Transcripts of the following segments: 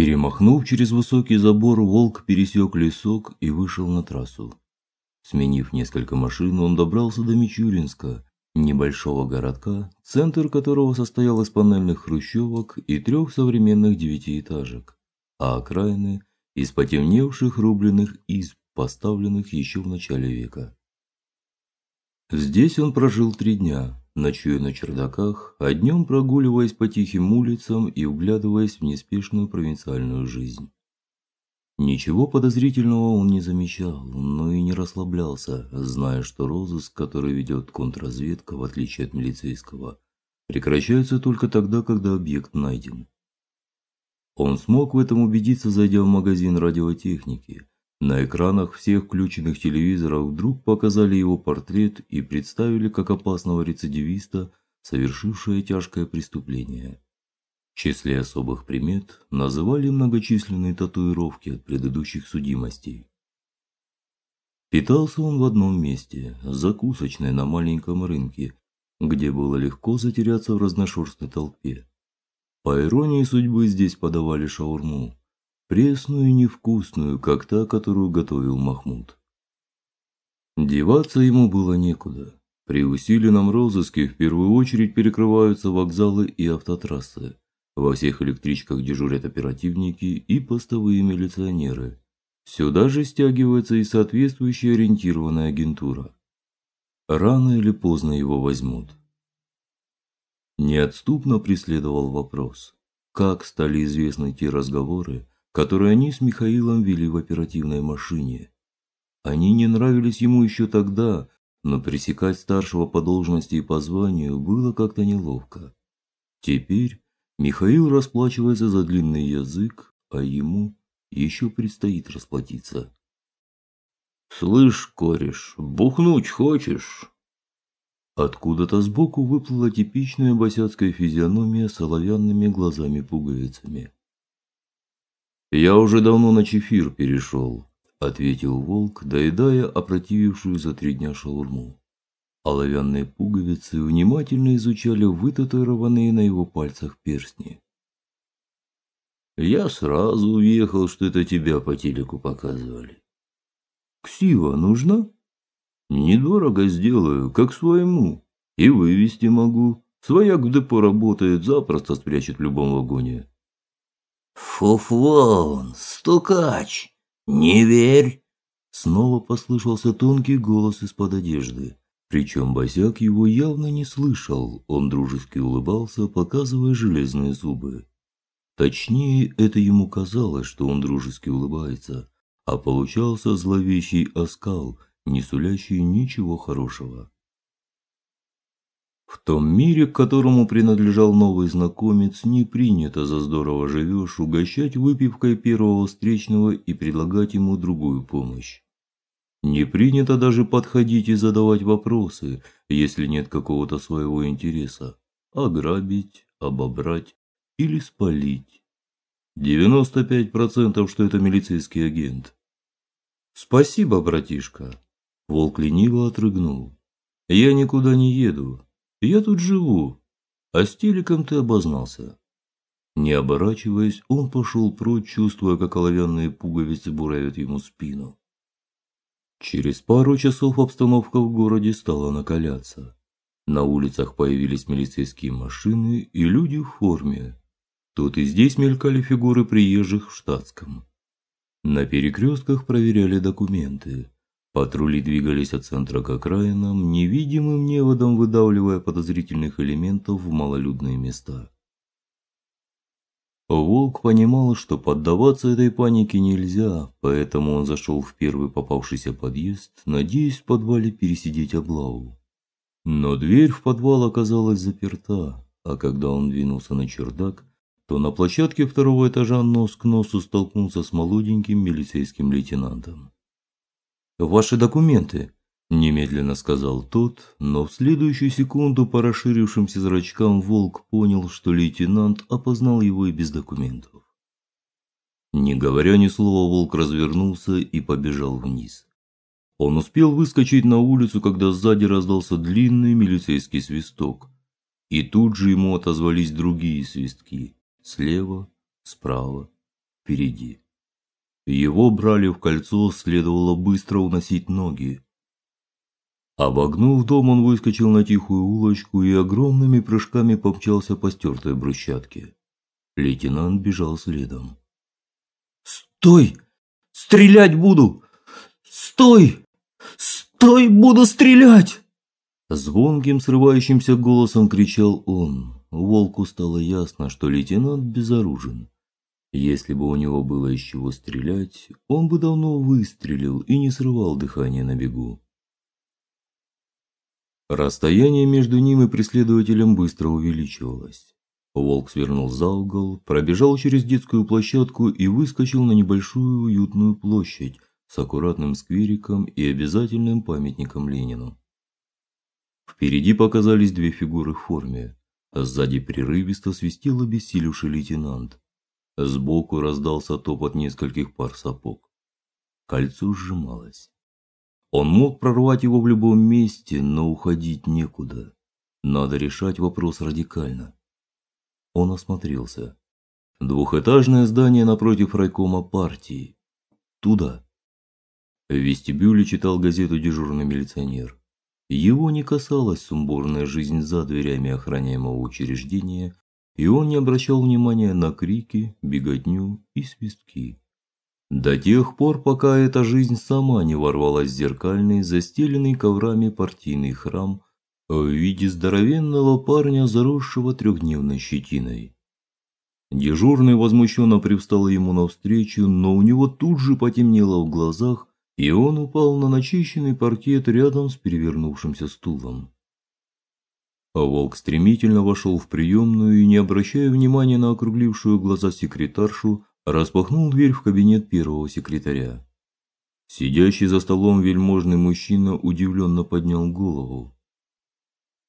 Перемахнув через высокий забор, волк пересек лесок и вышел на трассу. Сменив несколько машин, он добрался до Мичуринска, небольшого городка, центр которого состоял из панельных хрущевок и трех современных девятиэтажек, а окраины из потемневших рубленых изб, поставленных еще в начале века. Здесь он прожил три дня, ночуя на чердаках, а днем прогуливаясь по тихим улицам и вглядываясь в неспешную провинциальную жизнь. Ничего подозрительного он не замечал, но и не расслаблялся, зная, что розыск, который ведет контрразведка, в отличие от милицейского, прекращается только тогда, когда объект найден. Он смог в этом убедиться, зайдя в магазин радиотехники. На экранах всех включенных телевизоров вдруг показали его портрет и представили как опасного рецидивиста, совершившего тяжкое преступление. В числе особых примет называли многочисленные татуировки от предыдущих судимостей. Питался он в одном месте, закусочной на маленьком рынке, где было легко затеряться в разношерстной толпе. По иронии судьбы здесь подавали шаурму, пресную и невкусную, как та, которую готовил Махмуд. Деваться ему было некуда. При усиленном розыске в первую очередь перекрываются вокзалы и автотрассы. Во всех электричках дежурят оперативники и постовые милиционеры. Сюда же стягивается и соответствующая ориентированная агентура. Рано или поздно его возьмут. Неотступно преследовал вопрос: как стали известны те разговоры, которые они с Михаилом вели в оперативной машине? Они не нравились ему еще тогда, но пресекать старшего по должности и по званию было как-то неловко. Теперь Михаил расплачивается за длинный язык, а ему еще предстоит расплатиться. Слышь, кореш, бухнуть хочешь? Откуда-то сбоку выплыла типичная босяцкая физиономия с оловянными глазами-пуговицами. Я уже давно на чефир перешел», — ответил волк, доедая опротивившую за три дня шаурму. Оловянные пуговицы внимательно изучали вытатуированные на его пальцах перстни. Я сразу уехал, что это тебя по телеку показывали. Ксива нужна? Недорого сделаю, как своему. И вывести могу. Свояк в депо работает, запросто спрячет в любом вагоне. Фуфлон, стукач, не верь. Снова послышался тонкий голос из-под одежды. Причем босяк его явно не слышал. Он дружески улыбался, показывая железные зубы. Точнее, это ему казалось, что он дружески улыбается, а получался зловещий оскал, не сулящий ничего хорошего. В том мире, к которому принадлежал новый знакомец, не принято за здорово живешь угощать выпивкой первого встречного и предлагать ему другую помощь. Не принято даже подходить и задавать вопросы, если нет какого-то своего интереса. Ограбить, обобрать или спалить. 95% что это милицейский агент. Спасибо, братишка. Волк лениво отрыгнул. Я никуда не еду. Я тут живу. А с телеком ты обознался. Не оборачиваясь, он пошел прочь, чувствуя, как оловянные пуговицы буравят ему спину. Через пару часов обстановка в городе стала накаляться. На улицах появились милицейские машины и люди в форме. Тут и здесь мелькали фигуры приезжих в штатском. На перекрестках проверяли документы. Патрули двигались от центра к окраинам, невидимым неводом выдавливая подозрительных элементов в малолюдные места. Волк понимал, что поддаваться этой панике нельзя, поэтому он зашел в первый попавшийся подъезд, надеясь в подвале пересидеть облаву. Но дверь в подвал оказалась заперта, а когда он двинулся на чердак, то на площадке второго этажа нос к носу столкнулся с молоденьким милицейским лейтенантом. "Ваши документы", немедленно сказал тот, но в следующую секунду по расширившимся зрачкам волк понял, что лейтенант опознал его и без документов. Не говоря ни слова, волк развернулся и побежал вниз. Он успел выскочить на улицу, когда сзади раздался длинный милицейский свисток, и тут же ему отозвались другие свистки: слева, справа, впереди. Его брали в кольцо, следовало быстро уносить ноги. Обогнув дом, он выскочил на тихую улочку и огромными прыжками помчался по стертой брусчатке. Лейтенант бежал следом. "Стой! Стрелять буду! Стой! Стой, буду стрелять!" Звонким срывающимся голосом кричал он. Волку стало ясно, что лейтенант безоружен. Если бы у него было из чего стрелять, он бы давно выстрелил и не срывал дыхание на бегу. Расстояние между ним и преследователем быстро увеличивалось. Волк свернул за угол, пробежал через детскую площадку и выскочил на небольшую уютную площадь с аккуратным сквериком и обязательным памятником Ленину. Впереди показались две фигуры в форме, сзади прерывисто свистел обессилевший лейтенант. Сбоку раздался топот нескольких пар сапог. Кольцо сжималось. Он мог прорвать его в любом месте, но уходить некуда. Надо решать вопрос радикально. Он осмотрелся. Двухэтажное здание напротив райкома партии. Туда. В вестибюле читал газету дежурный милиционер. Его не касалась сумбурная жизнь за дверями охраняемого учреждения, и он не обращал внимания на крики, беготню и свистки. До тех пор, пока эта жизнь сама не ворвалась в зеркальный, застеленный коврами партийный храм в виде здоровенного парня, заросшего трехдневной щетиной. Дежурный возмущенно привстал ему навстречу, но у него тут же потемнело в глазах, и он упал на начищенный паркет рядом с перевернувшимся стулом. А волк стремительно вошел в приемную и, не обращая внимания на округлившую глаза секретаршу, распахнул дверь в кабинет первого секретаря. Сидящий за столом вельможный мужчина удивленно поднял голову.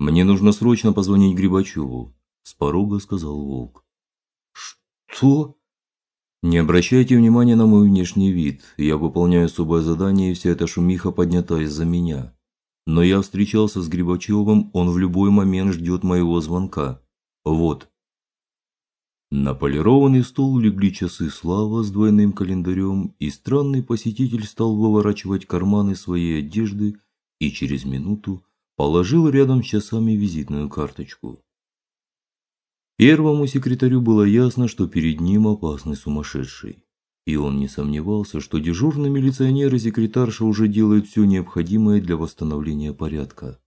Мне нужно срочно позвонить Грибачеву», – с порога сказал Волк. Что? Не обращайте внимания на мой внешний вид. Я выполняю особое задание, и вся эта шумиха поднята из-за меня. Но я встречался с Грибачевым, он в любой момент ждет моего звонка. Вот. На полированный стол легли часы Слава с двойным календарем, и странный посетитель стал выворачивать карманы своей одежды и через минуту положил рядом с часами визитную карточку. Первому секретарю было ясно, что перед ним опасный сумасшедший, и он не сомневался, что дежурный милиционер и секретарша уже делают все необходимое для восстановления порядка.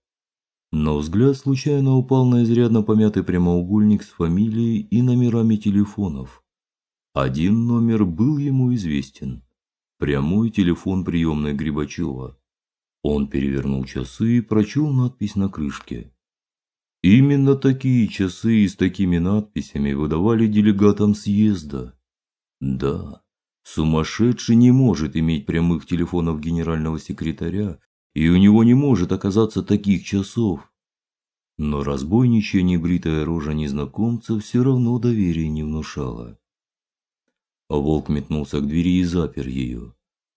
Но взгляд случайно упал на изрядно помятый прямоугольник с фамилией и номерами телефонов. Один номер был ему известен. Прямой телефон приемной Грибачева. Он перевернул часы и прочел надпись на крышке. Именно такие часы и с такими надписями выдавали делегатам съезда. Да, сумасшедший не может иметь прямых телефонов генерального секретаря и у него не может оказаться таких часов. Но разбойничья небритая рожа незнакомца все равно доверия не внушала. А волк метнулся к двери и запер ее.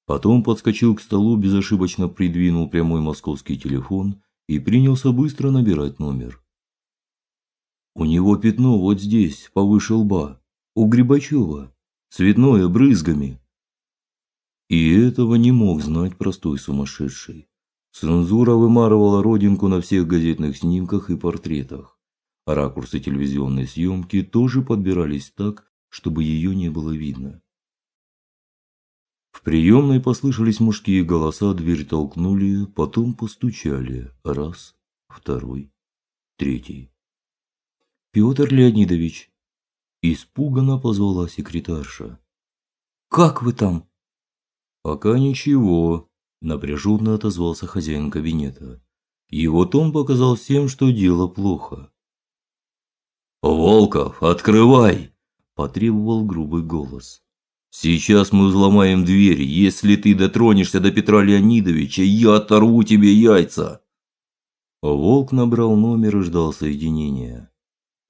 Потом подскочил к столу, безошибочно придвинул прямой московский телефон и принялся быстро набирать номер. У него пятно вот здесь, повыше лба, у Грибачева, цветное брызгами. И этого не мог знать простой сумасшедший. Цензура вымарывала родинку на всех газетных снимках и портретах. Ракурсы телевизионной съемки тоже подбирались так, чтобы ее не было видно. В приемной послышались мужские голоса, дверь толкнули, потом постучали. Раз, второй, третий. Петр Леонидович испуганно позвала секретарша. Как вы там? Пока ничего, напряженно отозвался хозяин кабинета. Его тон показал всем, что дело плохо. Волков, открывай, потребовал грубый голос. Сейчас мы взломаем дверь. Если ты дотронешься до Петра Леонидовича, я оторву тебе яйца. Волк набрал номер и ждал соединения.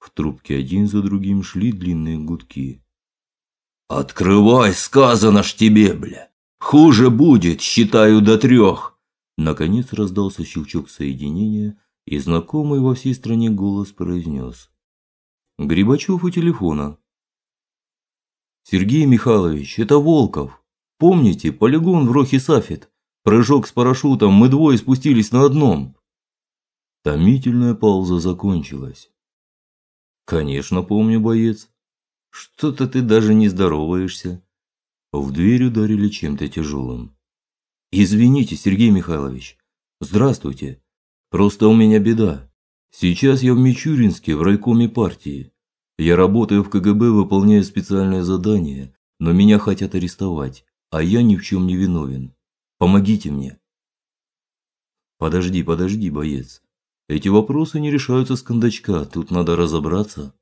В трубке один за другим шли длинные гудки. Открывай, сказано ж тебе, бля. Хуже будет, считаю до трех!» Наконец раздался щелчок соединения, и знакомый во всей стране голос произнес. «Грибачев у телефона». Сергей Михайлович, это Волков. Помните, полигон в Рохи-Сафет? Прыжок с парашютом, мы двое спустились на одном. Томительная пауза закончилась. Конечно, помню, боец. Что-то ты даже не здороваешься. В дверь ударили чем-то тяжелым. Извините, Сергей Михайлович. Здравствуйте. Просто у меня беда. Сейчас я в Мичуринске, в райкоме партии. Я работаю в КГБ, выполняя специальное задание, но меня хотят арестовать, а я ни в чем не виновен. Помогите мне. Подожди, подожди, боец. Эти вопросы не решаются с кондачка, тут надо разобраться.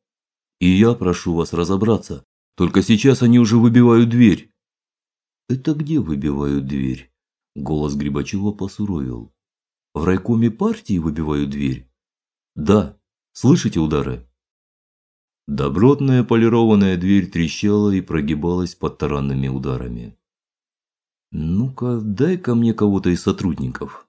И я прошу вас разобраться. Только сейчас они уже выбивают дверь. Это где выбивают дверь? Голос Грибачева посуровил. В райкоме партии выбивают дверь? Да. Слышите удары? Добротная полированная дверь трещала и прогибалась под таранными ударами. Ну-ка, дай-ка мне кого-то из сотрудников.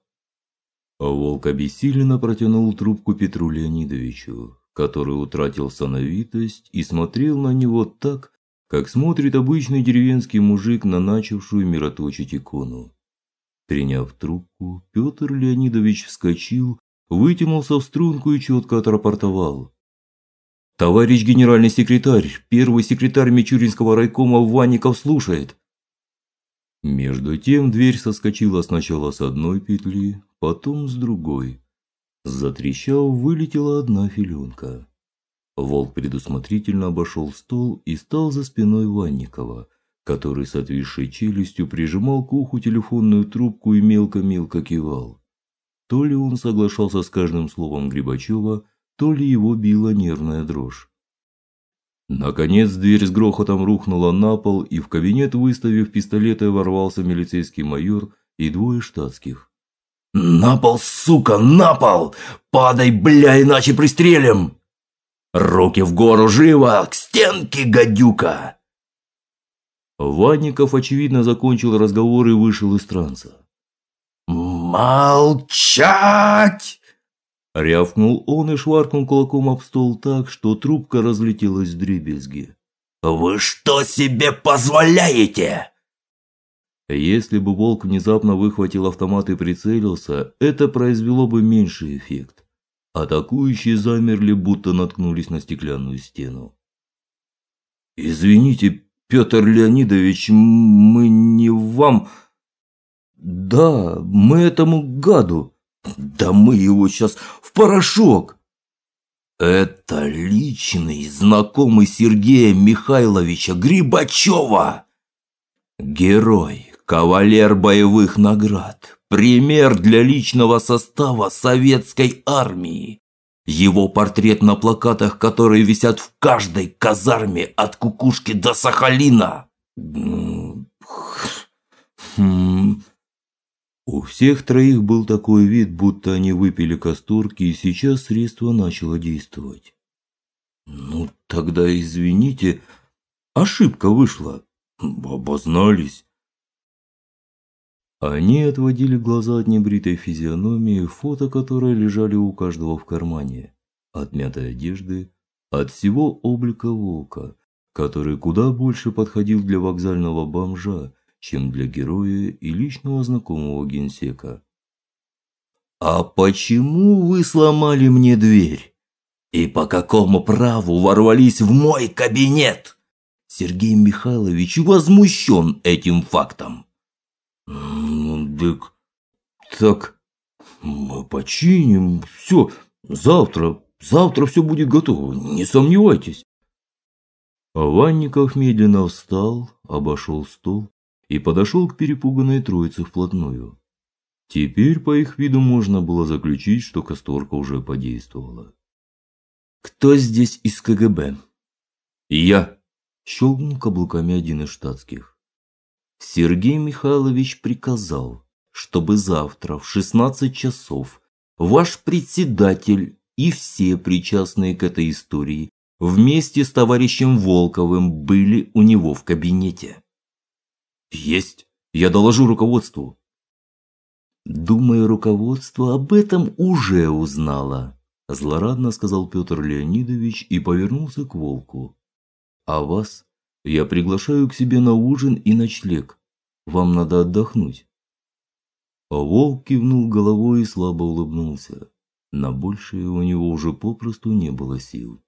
А волк обессиленно протянул трубку Петру Леонидовичу, который утратил сановитость и смотрел на него так, как смотрит обычный деревенский мужик на начавшую мироточить икону. Приняв трубку, Петр Леонидович вскочил, вытянулся в струнку и четко отрапортовал: Товарищ генеральный секретарь, первый секретарь Мичуринского райкома Ванников слушает. Между тем дверь соскочила сначала с одной петли, потом с другой. Затрещав, вылетела одна филенка. Волк предусмотрительно обошел стол и стал за спиной Ванникова, который с отвисшей челюстью прижимал к уху телефонную трубку и мелко-мелко кивал. То ли он соглашался с каждым словом Грибачева, то ли его била нервная дрожь. Наконец дверь с грохотом рухнула на пол, и в кабинет, выставив пистолеты, ворвался милицейский майор и двое штатских. На пол, сука, на пол! Падай, бля, иначе пристрелим! Руки в гору живо, к стенке, гадюка! Ванников очевидно закончил разговор и вышел из транса. Молчать! Рявкнул он и шваркнул кулаком об стол так, что трубка разлетелась в дребезги. Вы что себе позволяете? Если бы волк внезапно выхватил автомат и прицелился, это произвело бы меньший эффект. Атакующие замерли, будто наткнулись на стеклянную стену. Извините, Петр Леонидович, мы не вам. Да, мы этому гаду. Да мы его сейчас в порошок. Это личный знакомый Сергея Михайловича Грибачева. Герой, кавалер боевых наград, пример для личного состава советской армии. Его портрет на плакатах, которые висят в каждой казарме от Кукушки до Сахалина. У всех троих был такой вид, будто они выпили касторки, и сейчас средство начало действовать. Ну, тогда извините, ошибка вышла. Обознались. Они отводили глаза от небритой физиономии, фото которой лежали у каждого в кармане, от мятой одежды, от всего облика волка, который куда больше подходил для вокзального бомжа, чем для героя и личного знакомого генсека. А почему вы сломали мне дверь? И по какому праву ворвались в мой кабинет? Сергей Михайлович возмущен этим фактом. Ну, дык, так мы починим все. Завтра, завтра все будет готово, не сомневайтесь. Ванников медленно встал, обошел стол и подошел к перепуганной троице вплотную. Теперь по их виду можно было заключить, что касторка уже подействовала. Кто здесь из КГБ? Я, щелкнул каблуками один из штатских. Сергей Михайлович приказал, чтобы завтра в 16 часов ваш председатель и все причастные к этой истории вместе с товарищем Волковым были у него в кабинете. Есть. Я доложу руководству. Думаю, руководство об этом уже узнало, злорадно сказал Петр Леонидович и повернулся к Волку. А вас Я приглашаю к себе на ужин и ночлег. Вам надо отдохнуть. Волк кивнул головой и слабо улыбнулся. На большее у него уже попросту не было сил.